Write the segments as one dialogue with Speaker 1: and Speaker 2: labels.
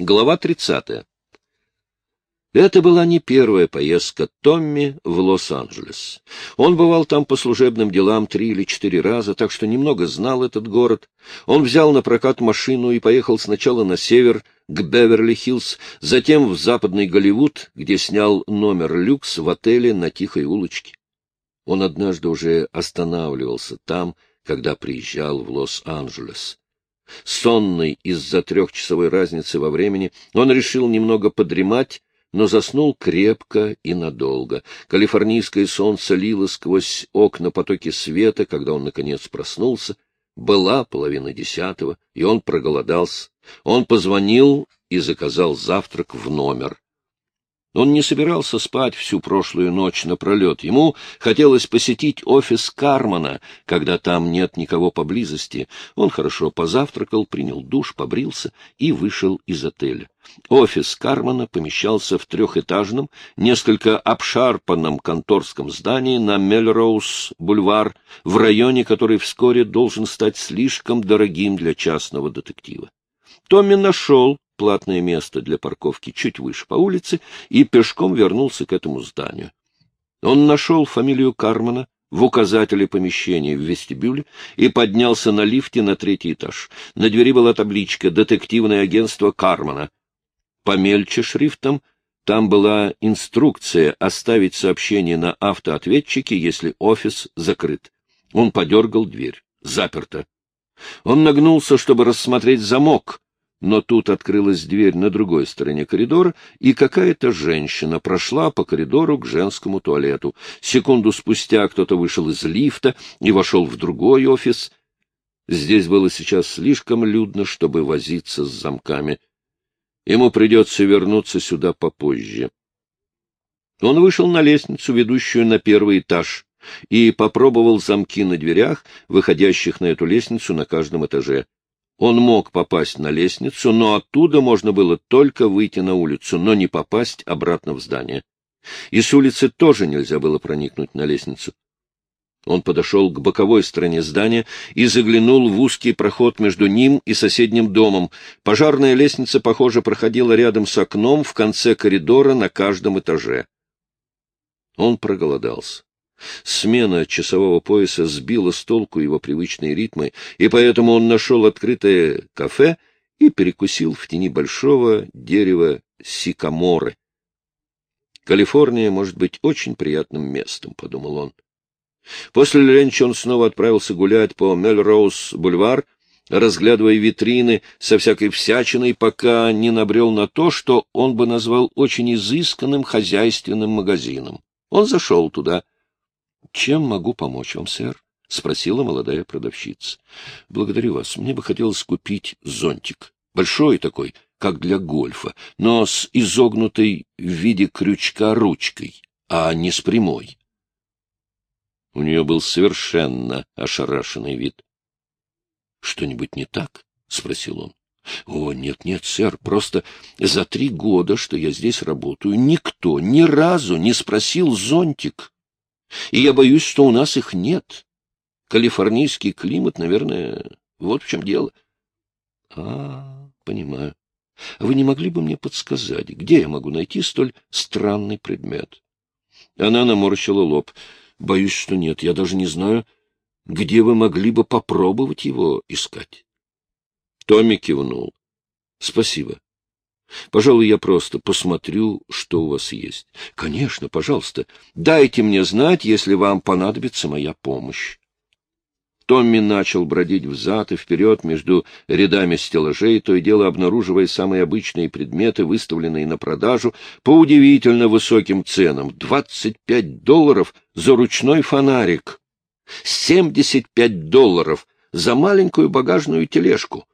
Speaker 1: Глава 30. Это была не первая поездка Томми в Лос-Анджелес. Он бывал там по служебным делам три или четыре раза, так что немного знал этот город. Он взял на прокат машину и поехал сначала на север, к Беверли-Хиллз, затем в западный Голливуд, где снял номер люкс в отеле на Тихой улочке. Он однажды уже останавливался там, когда приезжал в Лос-Анджелес. Сонный из-за трехчасовой разницы во времени, он решил немного подремать, но заснул крепко и надолго. Калифорнийское солнце лило сквозь окна потоки света, когда он, наконец, проснулся. Была половина десятого, и он проголодался. Он позвонил и заказал завтрак в номер. Он не собирался спать всю прошлую ночь напролет. Ему хотелось посетить офис Кармана, когда там нет никого поблизости. Он хорошо позавтракал, принял душ, побрился и вышел из отеля. Офис Кармана помещался в трехэтажном, несколько обшарпанном конторском здании на Мельроуз-бульвар, в районе, который вскоре должен стать слишком дорогим для частного детектива. Томми нашел платное место для парковки чуть выше по улице и пешком вернулся к этому зданию. Он нашел фамилию Кармана в указателе помещения в вестибюле и поднялся на лифте на третий этаж. На двери была табличка «Детективное агентство Кармана». Помельче шрифтом там была инструкция оставить сообщение на автоответчике, если офис закрыт. Он подергал дверь. Заперто. Он нагнулся, чтобы рассмотреть замок, но тут открылась дверь на другой стороне коридора, и какая-то женщина прошла по коридору к женскому туалету. Секунду спустя кто-то вышел из лифта и вошел в другой офис. Здесь было сейчас слишком людно, чтобы возиться с замками. Ему придется вернуться сюда попозже. Он вышел на лестницу, ведущую на первый этаж, и попробовал замки на дверях, выходящих на эту лестницу на каждом этаже. Он мог попасть на лестницу, но оттуда можно было только выйти на улицу, но не попасть обратно в здание. И с улицы тоже нельзя было проникнуть на лестницу. Он подошел к боковой стороне здания и заглянул в узкий проход между ним и соседним домом. Пожарная лестница, похоже, проходила рядом с окном в конце коридора на каждом этаже. Он проголодался. Смена часового пояса сбила с толку его привычные ритмы, и поэтому он нашел открытое кафе и перекусил в тени большого дерева сикаморы. Калифорния может быть очень приятным местом, — подумал он. После ленча он снова отправился гулять по Мелроуз-бульвар, разглядывая витрины со всякой всячиной, пока не набрел на то, что он бы назвал очень изысканным хозяйственным магазином. Он зашел туда — чем могу помочь вам, сэр? — спросила молодая продавщица. — Благодарю вас. Мне бы хотелось купить зонтик. Большой такой, как для гольфа, но с изогнутой в виде крючка ручкой, а не с прямой. У нее был совершенно ошарашенный вид. — Что-нибудь не так? — спросил он. — О, нет-нет, сэр, просто за три года, что я здесь работаю, никто ни разу не спросил зонтик. И я боюсь, что у нас их нет. Калифорнийский климат, наверное, вот в чем дело. А, понимаю. А вы не могли бы мне подсказать, где я могу найти столь странный предмет? Она наморщила лоб. Боюсь, что нет. Я даже не знаю, где вы могли бы попробовать его искать. Томми кивнул. — Спасибо. Пожалуй, я просто посмотрю, что у вас есть. Конечно, пожалуйста. Дайте мне знать, если вам понадобится моя помощь. Томми начал бродить взад и вперед между рядами стеллажей, то и дело обнаруживая самые обычные предметы, выставленные на продажу, по удивительно высоким ценам. Двадцать пять долларов за ручной фонарик. Семьдесят пять долларов за маленькую багажную тележку.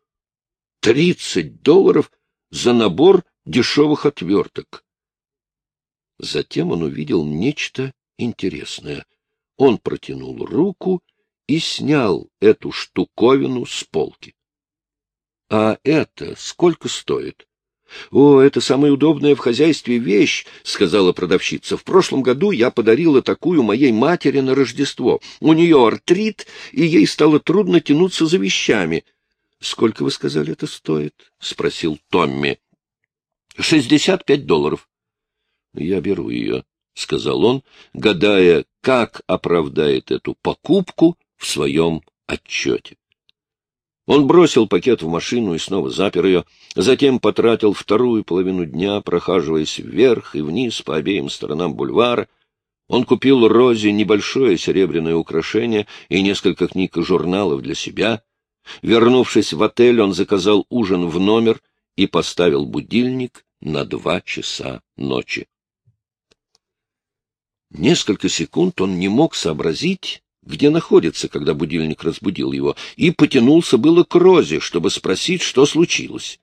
Speaker 1: Тридцать долларов за набор дешевых отверток. Затем он увидел нечто интересное. Он протянул руку и снял эту штуковину с полки. — А это сколько стоит? — О, это самая удобная в хозяйстве вещь, — сказала продавщица. — В прошлом году я подарила такую моей матери на Рождество. У нее артрит, и ей стало трудно тянуться за вещами. — Сколько, вы сказали, это стоит? — спросил Томми. Шестьдесят пять долларов. — Я беру ее, — сказал он, гадая, как оправдает эту покупку в своем отчете. Он бросил пакет в машину и снова запер ее, затем потратил вторую половину дня, прохаживаясь вверх и вниз по обеим сторонам бульвара. Он купил Розе небольшое серебряное украшение и несколько книг и журналов для себя. Вернувшись в отель, он заказал ужин в номер и поставил будильник на два часа ночи. Несколько секунд он не мог сообразить, где находится, когда будильник разбудил его, и потянулся было к Розе, чтобы спросить, что случилось.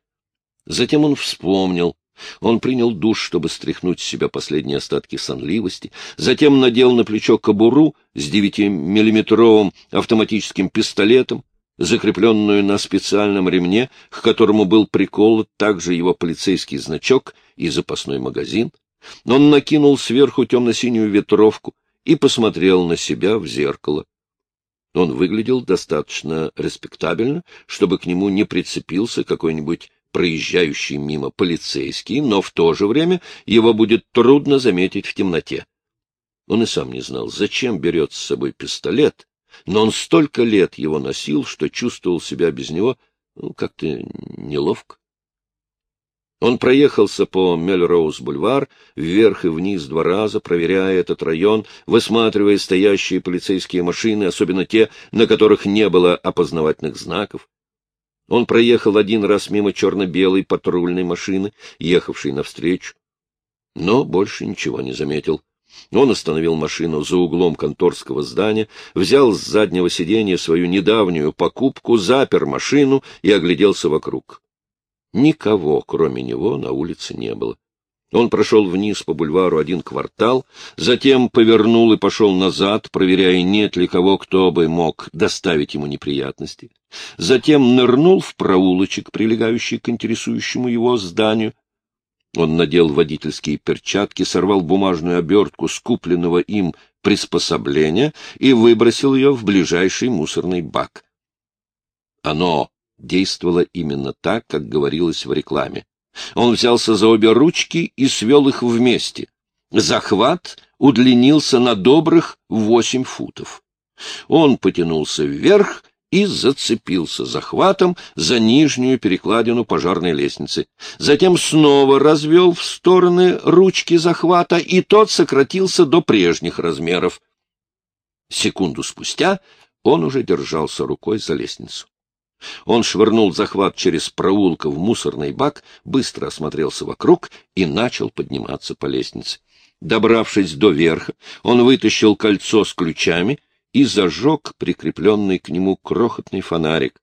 Speaker 1: Затем он вспомнил. Он принял душ, чтобы стряхнуть с себя последние остатки сонливости, затем надел на плечо кобуру с девятимиллиметровым автоматическим пистолетом, закрепленную на специальном ремне, к которому был приколот также его полицейский значок и запасной магазин. Он накинул сверху темно-синюю ветровку и посмотрел на себя в зеркало. Он выглядел достаточно респектабельно, чтобы к нему не прицепился какой-нибудь проезжающий мимо полицейский, но в то же время его будет трудно заметить в темноте. Он и сам не знал, зачем берет с собой пистолет, но он столько лет его носил, что чувствовал себя без него ну, как-то неловко. Он проехался по Мельроуз-бульвар вверх и вниз два раза, проверяя этот район, высматривая стоящие полицейские машины, особенно те, на которых не было опознавательных знаков. Он проехал один раз мимо черно-белой патрульной машины, ехавшей навстречу, но больше ничего не заметил. Он остановил машину за углом конторского здания, взял с заднего сиденья свою недавнюю покупку, запер машину и огляделся вокруг. Никого, кроме него, на улице не было. Он прошел вниз по бульвару один квартал, затем повернул и пошел назад, проверяя, нет ли кого, кто бы мог доставить ему неприятности. Затем нырнул в проулочек, прилегающий к интересующему его зданию. Он надел водительские перчатки, сорвал бумажную обертку скупленного им приспособления и выбросил ее в ближайший мусорный бак. Оно действовало именно так, как говорилось в рекламе. Он взялся за обе ручки и свел их вместе. Захват удлинился на добрых восемь футов. Он потянулся вверх и зацепился захватом за нижнюю перекладину пожарной лестницы. Затем снова развел в стороны ручки захвата, и тот сократился до прежних размеров. Секунду спустя он уже держался рукой за лестницу. Он швырнул захват через проулка в мусорный бак, быстро осмотрелся вокруг и начал подниматься по лестнице. Добравшись до верха, он вытащил кольцо с ключами и зажег прикрепленный к нему крохотный фонарик.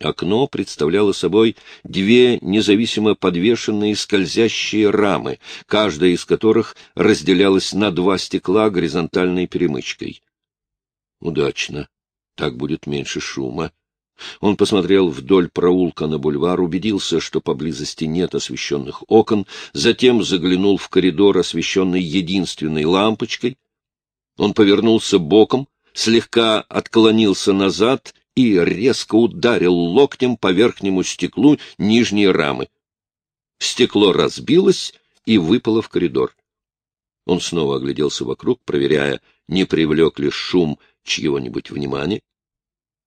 Speaker 1: Окно представляло собой две независимо подвешенные скользящие рамы, каждая из которых разделялась на два стекла горизонтальной перемычкой. Удачно. Так будет меньше шума. Он посмотрел вдоль проулка на бульвар, убедился, что поблизости нет освещенных окон, затем заглянул в коридор, освещенный единственной лампочкой. Он повернулся боком, слегка отклонился назад и резко ударил локтем по верхнему стеклу нижней рамы. Стекло разбилось и выпало в коридор. Он снова огляделся вокруг, проверяя, не привлек ли шум чьего-нибудь внимания.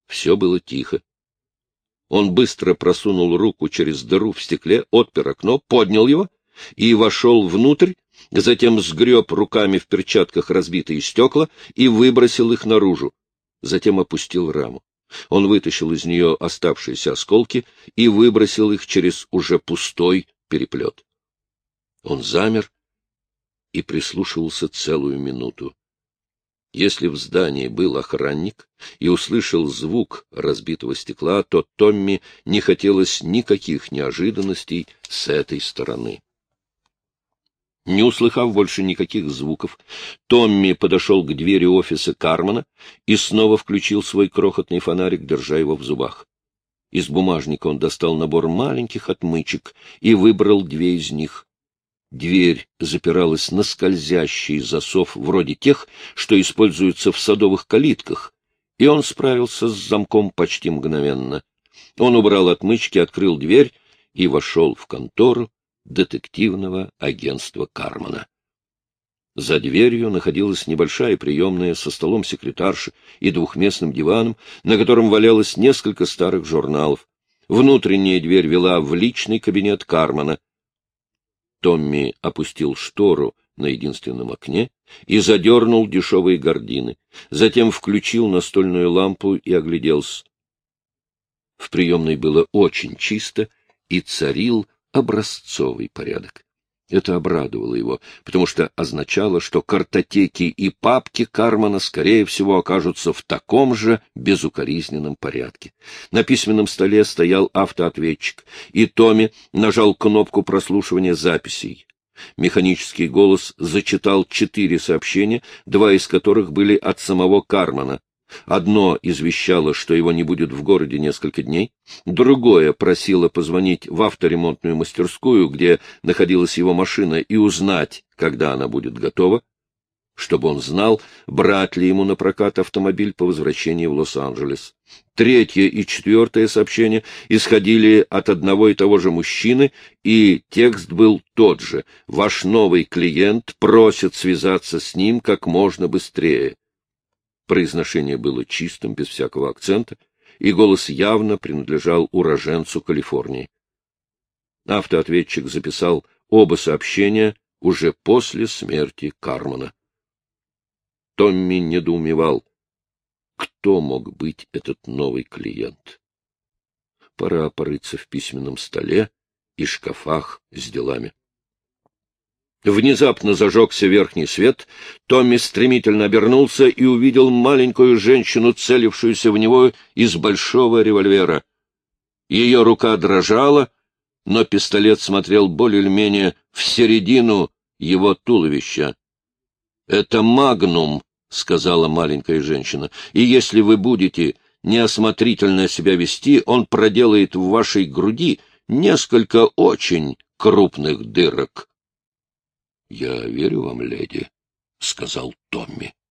Speaker 1: Все было тихо. Он быстро просунул руку через дыру в стекле, отпер окно, поднял его и вошел внутрь, затем сгреб руками в перчатках разбитые стекла и выбросил их наружу, затем опустил раму. Он вытащил из нее оставшиеся осколки и выбросил их через уже пустой переплет. Он замер и прислушивался целую минуту. Если в здании был охранник и услышал звук разбитого стекла, то Томми не хотелось никаких неожиданностей с этой стороны. Не услыхав больше никаких звуков, Томми подошел к двери офиса Кармана и снова включил свой крохотный фонарик, держа его в зубах. Из бумажника он достал набор маленьких отмычек и выбрал две из них. Дверь запиралась на скользящий засов, вроде тех, что используются в садовых калитках, и он справился с замком почти мгновенно. Он убрал отмычки, открыл дверь и вошел в контору, детективного агентства Кармана. За дверью находилась небольшая приемная со столом секретарши и двухместным диваном, на котором валялось несколько старых журналов. Внутренняя дверь вела в личный кабинет Кармана. Томми опустил штору на единственном окне и задернул дешевые гардины. Затем включил настольную лампу и огляделся. В приемной было очень чисто и царил образцовый порядок. Это обрадовало его, потому что означало, что картотеки и папки Кармана, скорее всего, окажутся в таком же безукоризненном порядке. На письменном столе стоял автоответчик, и Томми нажал кнопку прослушивания записей. Механический голос зачитал четыре сообщения, два из которых были от самого Кармана. Одно извещало, что его не будет в городе несколько дней, другое просило позвонить в авторемонтную мастерскую, где находилась его машина, и узнать, когда она будет готова, чтобы он знал, брать ли ему на прокат автомобиль по возвращении в Лос-Анджелес. Третье и четвертое сообщения исходили от одного и того же мужчины, и текст был тот же. «Ваш новый клиент просит связаться с ним как можно быстрее». Произношение было чистым, без всякого акцента, и голос явно принадлежал уроженцу Калифорнии. Автоответчик записал оба сообщения уже после смерти Кармана. Томми недоумевал, кто мог быть этот новый клиент. Пора порыться в письменном столе и шкафах с делами. Внезапно зажегся верхний свет, Томми стремительно обернулся и увидел маленькую женщину, целившуюся в него из большого револьвера. Ее рука дрожала, но пистолет смотрел более или менее в середину его туловища. — Это магнум, — сказала маленькая женщина, — и если вы будете неосмотрительно себя вести, он проделает в вашей груди несколько очень крупных дырок. — Я верю вам, леди, — сказал Томми.